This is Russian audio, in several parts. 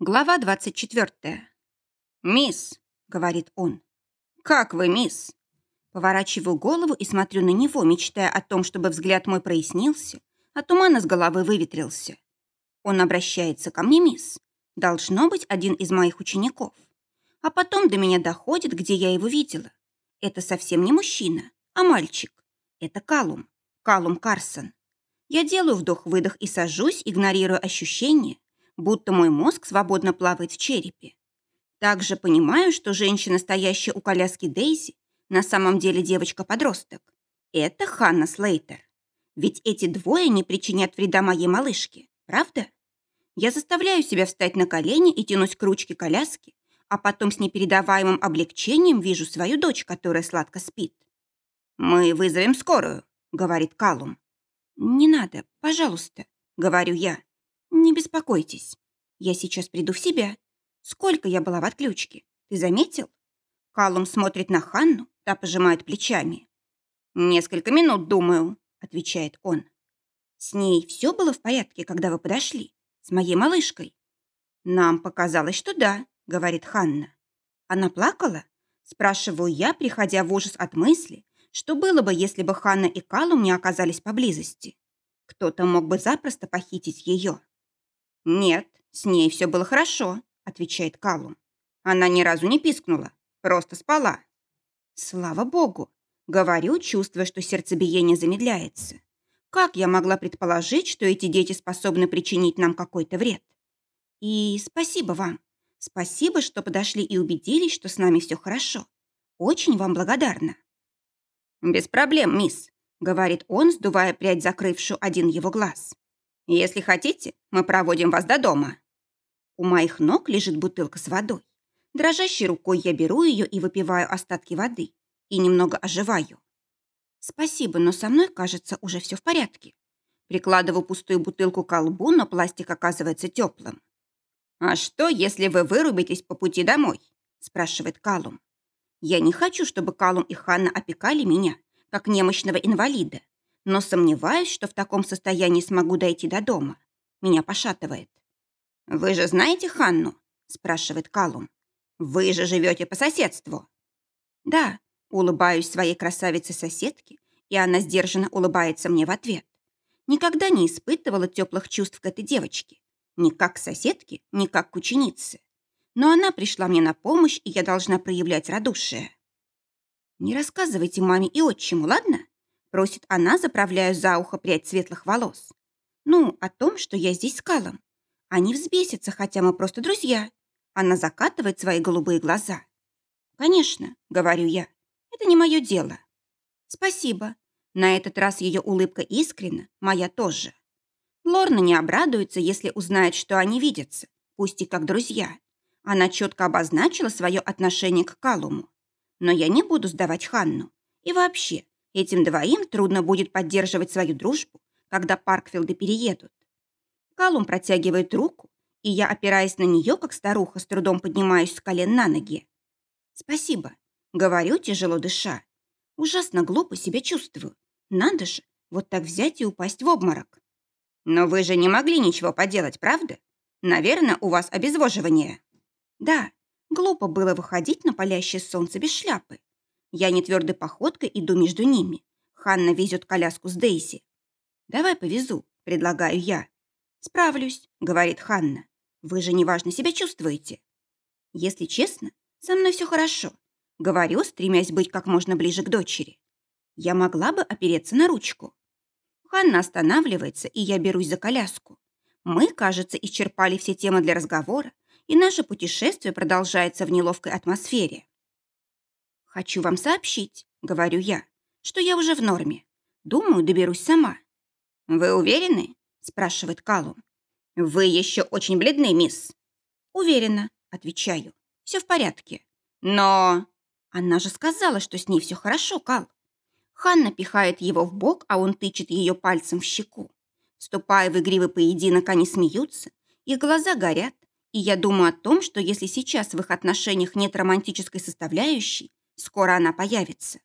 Глава 24. «Мисс», — говорит он. «Как вы, мисс?» Поворачиваю голову и смотрю на него, мечтая о том, чтобы взгляд мой прояснился, а туман из головы выветрился. Он обращается ко мне, мисс. Должно быть один из моих учеников. А потом до меня доходит, где я его видела. Это совсем не мужчина, а мальчик. Это Калум. Калум Карсон. Я делаю вдох-выдох и сажусь, игнорируя ощущение, будто мой мозг свободно плавает в черепе. Также понимаю, что женщина, стоящая у коляски Дейзи, на самом деле девочка-подросток. Это Ханна Слейтер. Ведь эти двое не причинят вреда моей малышке, правда? Я заставляю себя встать на колени и тянусь к ручке коляски, а потом с непередаваемым облегчением вижу свою дочь, которая сладко спит. «Мы вызовем скорую», — говорит Калум. «Не надо, пожалуйста», — говорю я. «Не беспокойтесь. Я сейчас приду в себя. Сколько я была в отключке? Ты заметил?» Калум смотрит на Ханну, та пожимает плечами. «Несколько минут, думаю», — отвечает он. «С ней все было в порядке, когда вы подошли? С моей малышкой?» «Нам показалось, что да», — говорит Ханна. «Она плакала?» — спрашиваю я, приходя в ужас от мысли, что было бы, если бы Ханна и Калум не оказались поблизости. Кто-то мог бы запросто похитить ее. «Нет, с ней все было хорошо», — отвечает Калум. «Она ни разу не пискнула, просто спала». «Слава богу!» — говорю, чувствуя, что сердцебиение замедляется. «Как я могла предположить, что эти дети способны причинить нам какой-то вред?» «И спасибо вам. Спасибо, что подошли и убедились, что с нами все хорошо. Очень вам благодарна». «Без проблем, мисс», — говорит он, сдувая прядь, закрывшую один его глаз. Если хотите, мы проводим вас до дома». У моих ног лежит бутылка с водой. Дрожащей рукой я беру ее и выпиваю остатки воды. И немного оживаю. Спасибо, но со мной, кажется, уже все в порядке. Прикладываю пустую бутылку к колбу, но пластик оказывается теплым. «А что, если вы вырубитесь по пути домой?» спрашивает Калум. «Я не хочу, чтобы Калум и Ханна опекали меня, как немощного инвалида но сомневаюсь, что в таком состоянии смогу дойти до дома. Меня пошатывает. «Вы же знаете Ханну?» – спрашивает Калум. «Вы же живете по соседству». «Да», – улыбаюсь своей красавице-соседке, и она сдержанно улыбается мне в ответ. Никогда не испытывала теплых чувств к этой девочке. Ни как к соседке, ни как к ученице. Но она пришла мне на помощь, и я должна проявлять радушие. «Не рассказывайте маме и отчиму, ладно?» Просит она, заправляя за ухо прядь светлых волос. Ну, о том, что я здесь с Калом. Они взбесятся, хотя мы просто друзья. Она закатывает свои голубые глаза. «Конечно», — говорю я, — «это не мое дело». «Спасибо». На этот раз ее улыбка искренна, моя тоже. Лорна не обрадуется, если узнает, что они видятся, пусть и как друзья. Она четко обозначила свое отношение к Калуму. Но я не буду сдавать Ханну. И вообще, Этим двоим трудно будет поддерживать свою дружбу, когда Паркфилды переедут. Калум протягивает руку, и я, опираясь на нее, как старуха, с трудом поднимаюсь с колен на ноги. «Спасибо», — говорю, тяжело дыша. Ужасно глупо себя чувствую. Надо же, вот так взять и упасть в обморок. Но вы же не могли ничего поделать, правда? Наверное, у вас обезвоживание. Да, глупо было выходить на палящее солнце без шляпы. Я нетвердой походкой иду между ними. Ханна везет коляску с Дейзи. «Давай повезу», — предлагаю я. «Справлюсь», — говорит Ханна. «Вы же неважно себя чувствуете». «Если честно, со мной все хорошо», — говорю, стремясь быть как можно ближе к дочери. «Я могла бы опереться на ручку». Ханна останавливается, и я берусь за коляску. Мы, кажется, исчерпали все темы для разговора, и наше путешествие продолжается в неловкой атмосфере. «Хочу вам сообщить», — говорю я, — «что я уже в норме. Думаю, доберусь сама». «Вы уверены?» — спрашивает Калум. «Вы еще очень бледны, мисс». «Уверена», — отвечаю. «Все в порядке». «Но...» Она же сказала, что с ней все хорошо, Кал. Ханна пихает его в бок, а он тычет ее пальцем в щеку. Вступая в игривый поединок, они смеются, их глаза горят, и я думаю о том, что если сейчас в их отношениях нет романтической составляющей, Скоро она появится.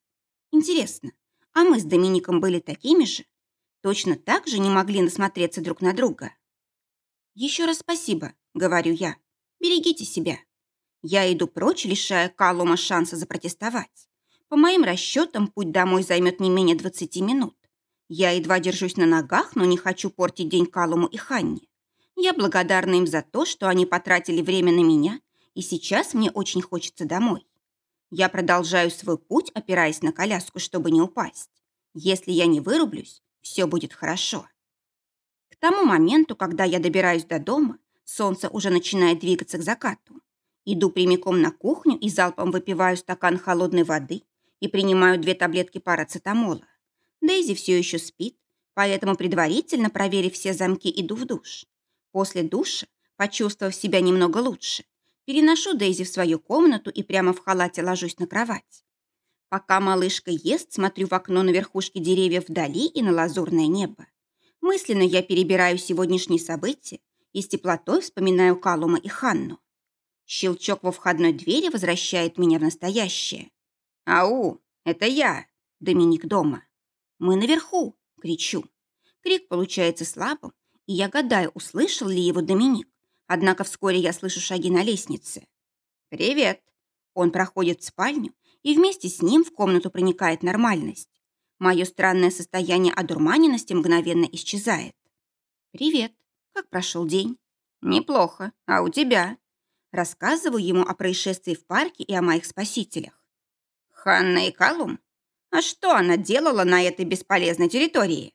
Интересно, а мы с Домиником были такими же? Точно так же не могли насмотреться друг на друга? Еще раз спасибо, говорю я. Берегите себя. Я иду прочь, лишая Калума шанса запротестовать. По моим расчетам, путь домой займет не менее 20 минут. Я едва держусь на ногах, но не хочу портить день Калуму и Ханне. Я благодарна им за то, что они потратили время на меня, и сейчас мне очень хочется домой. Я продолжаю свой путь, опираясь на коляску, чтобы не упасть. Если я не вырублюсь, все будет хорошо. К тому моменту, когда я добираюсь до дома, солнце уже начинает двигаться к закату. Иду прямиком на кухню и залпом выпиваю стакан холодной воды и принимаю две таблетки парацетамола. Дейзи все еще спит, поэтому, предварительно проверив все замки, иду в душ. После душа, почувствовав себя немного лучше, переношу Дейзи в свою комнату и прямо в халате ложусь на кровать. Пока малышка ест, смотрю в окно на верхушки деревьев вдали и на лазурное небо. Мысленно я перебираю сегодняшние события и с теплотой вспоминаю Калума и Ханну. Щелчок во входной двери возвращает меня в настоящее. «Ау, это я, Доминик дома». «Мы наверху!» — кричу. Крик получается слабым, и я гадаю, услышал ли его Доминик. Однако вскоре я слышу шаги на лестнице. «Привет!» Он проходит в спальню, и вместе с ним в комнату проникает нормальность. Мое странное состояние одурманенности мгновенно исчезает. «Привет! Как прошел день?» «Неплохо. А у тебя?» Рассказываю ему о происшествии в парке и о моих спасителях. «Ханна и Калум? А что она делала на этой бесполезной территории?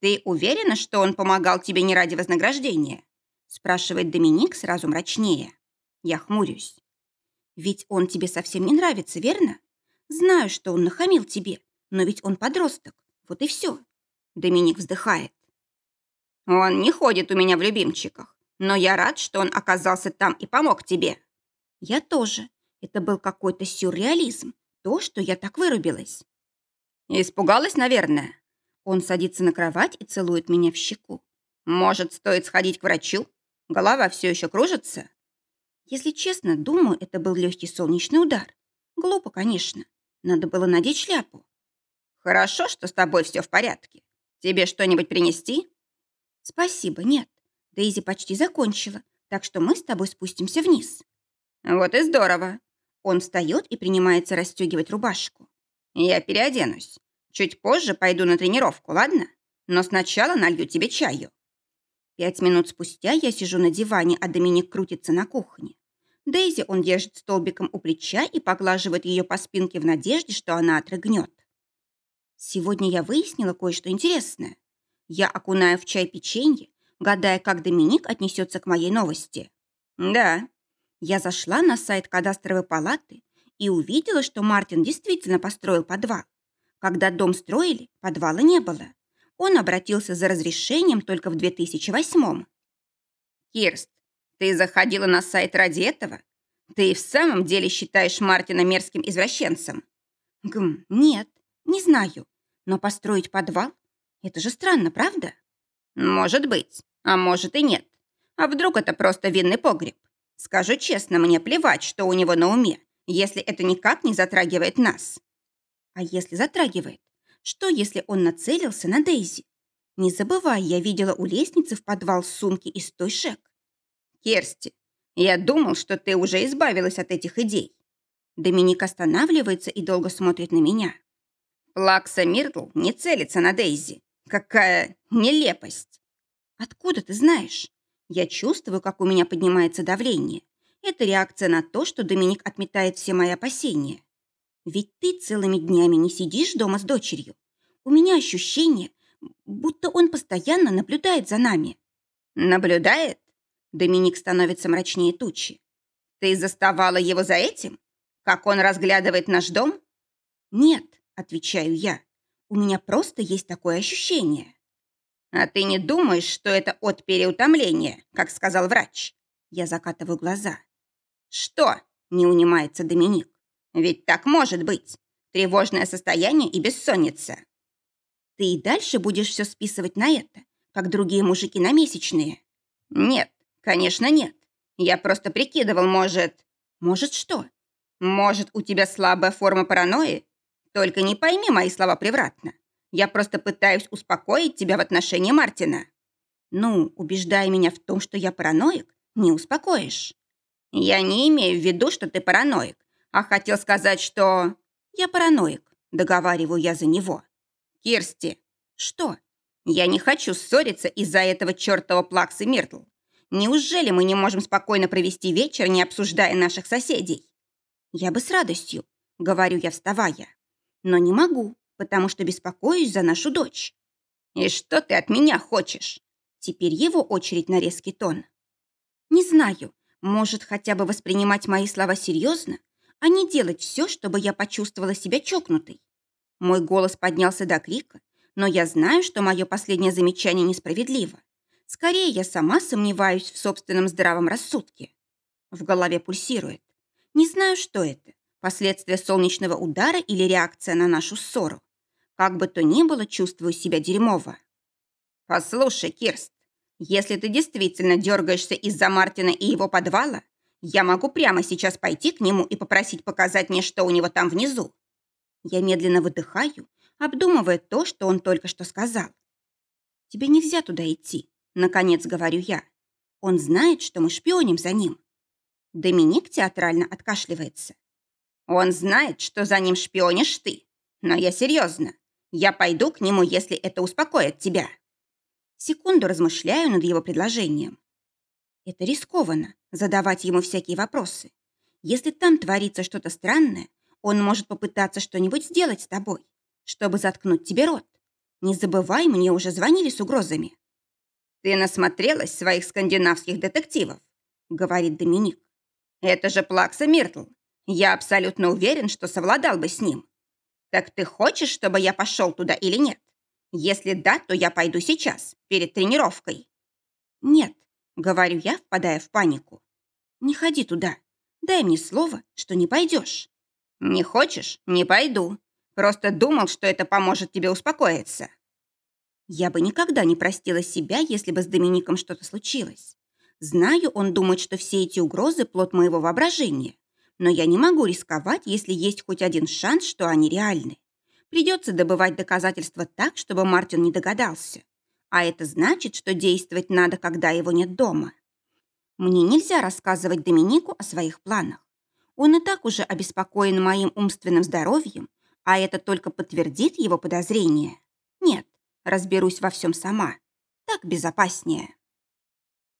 Ты уверена, что он помогал тебе не ради вознаграждения? Спрашивает Доминик сразу мрачнее. Я хмурюсь. Ведь он тебе совсем не нравится, верно? Знаю, что он нахамил тебе, но ведь он подросток. Вот и все. Доминик вздыхает. Он не ходит у меня в любимчиках, но я рад, что он оказался там и помог тебе. Я тоже. Это был какой-то сюрреализм, то, что я так вырубилась. Испугалась, наверное. Он садится на кровать и целует меня в щеку. Может, стоит сходить к врачу? Голова все еще кружится? Если честно, думаю, это был легкий солнечный удар. Глупо, конечно. Надо было надеть шляпу. Хорошо, что с тобой все в порядке. Тебе что-нибудь принести? Спасибо, нет. Дейзи почти закончила, так что мы с тобой спустимся вниз. Вот и здорово. Он встает и принимается расстегивать рубашку. Я переоденусь. Чуть позже пойду на тренировку, ладно? Но сначала налью тебе чаю». Пять минут спустя я сижу на диване, а Доминик крутится на кухне. Дейзи он держит столбиком у плеча и поглаживает ее по спинке в надежде, что она отрыгнет. Сегодня я выяснила кое-что интересное. Я окунаю в чай печенье, гадая, как Доминик отнесется к моей новости. Да, я зашла на сайт кадастровой палаты и увидела, что Мартин действительно построил подвал. Когда дом строили, подвала не было. Он обратился за разрешением только в 2008-м. «Кирст, ты заходила на сайт ради этого? Ты в самом деле считаешь Мартина мерзким извращенцем?» «Гм, нет, не знаю. Но построить подвал? Это же странно, правда?» «Может быть, а может и нет. А вдруг это просто винный погреб? Скажу честно, мне плевать, что у него на уме, если это никак не затрагивает нас. А если затрагивает? Что, если он нацелился на Дейзи? Не забывай, я видела у лестницы в подвал сумки из той шек. Керсти, я думал, что ты уже избавилась от этих идей. Доминик останавливается и долго смотрит на меня. Плакса Миртл не целится на Дейзи. Какая нелепость. Откуда ты знаешь? Я чувствую, как у меня поднимается давление. Это реакция на то, что Доминик отметает все мои опасения. Ведь ты целыми днями не сидишь дома с дочерью. У меня ощущение, будто он постоянно наблюдает за нами. Наблюдает? Доминик становится мрачнее тучи. Ты заставала его за этим? Как он разглядывает наш дом? Нет, отвечаю я. У меня просто есть такое ощущение. А ты не думаешь, что это от переутомления, как сказал врач? Я закатываю глаза. «Что?» – не унимается Доминик. «Ведь так может быть. Тревожное состояние и бессонница». «Ты и дальше будешь все списывать на это, как другие мужики на месячные?» «Нет, конечно нет. Я просто прикидывал, может...» «Может что?» «Может, у тебя слабая форма паранойи? Только не пойми мои слова превратно. Я просто пытаюсь успокоить тебя в отношении Мартина». «Ну, убеждая меня в том, что я параноик, не успокоишь». Я не имею в виду, что ты параноик, а хотел сказать, что... Я параноик, договариваю я за него. Кирсти, что? Я не хочу ссориться из-за этого чертова плаксы Миртл. Неужели мы не можем спокойно провести вечер, не обсуждая наших соседей? Я бы с радостью, говорю я, вставая. Но не могу, потому что беспокоюсь за нашу дочь. И что ты от меня хочешь? Теперь его очередь на резкий тон. Не знаю, может хотя бы воспринимать мои слова серьезно, а не делать все, чтобы я почувствовала себя чокнутой. Мой голос поднялся до крика, но я знаю, что мое последнее замечание несправедливо. Скорее, я сама сомневаюсь в собственном здравом рассудке. В голове пульсирует. Не знаю, что это. Последствия солнечного удара или реакция на нашу ссору. Как бы то ни было, чувствую себя дерьмово. Послушай, Кирст, если ты действительно дергаешься из-за Мартина и его подвала, я могу прямо сейчас пойти к нему и попросить показать мне, что у него там внизу. Я медленно выдыхаю, обдумывая то, что он только что сказал. Тебе нельзя туда идти, наконец говорю я. Он знает, что мы шпионим за ним. Доминик театрально откашливается. Он знает, что за ним шпионишь ты. Но я серьезно. Я пойду к нему, если это успокоит тебя. Секунду размышляю над его предложением. Это рискованно, задавать ему всякие вопросы. Если там творится что-то странное, он может попытаться что-нибудь сделать с тобой, чтобы заткнуть тебе рот. Не забывай, мне уже звонили с угрозами. «Ты насмотрелась своих скандинавских детективов», — говорит Доминик. «Это же Плакса Миртл. Я абсолютно уверен, что совладал бы с ним. Так ты хочешь, чтобы я пошел туда или нет? Если да, то я пойду сейчас, перед тренировкой. Нет, говорю я, впадая в панику. Не ходи туда. Дай мне слово, что не пойдешь. Не хочешь? Не пойду. Просто думал, что это поможет тебе успокоиться. Я бы никогда не простила себя, если бы с Домиником что-то случилось. Знаю, он думает, что все эти угрозы – плод моего воображения. Но я не могу рисковать, если есть хоть один шанс, что они реальны. Придется добывать доказательства так, чтобы Мартин не догадался. А это значит, что действовать надо, когда его нет дома. Мне нельзя рассказывать Доминику о своих планах. Он и так уже обеспокоен моим умственным здоровьем, а это только подтвердит его подозрения. Нет, разберусь во всем сама. Так безопаснее.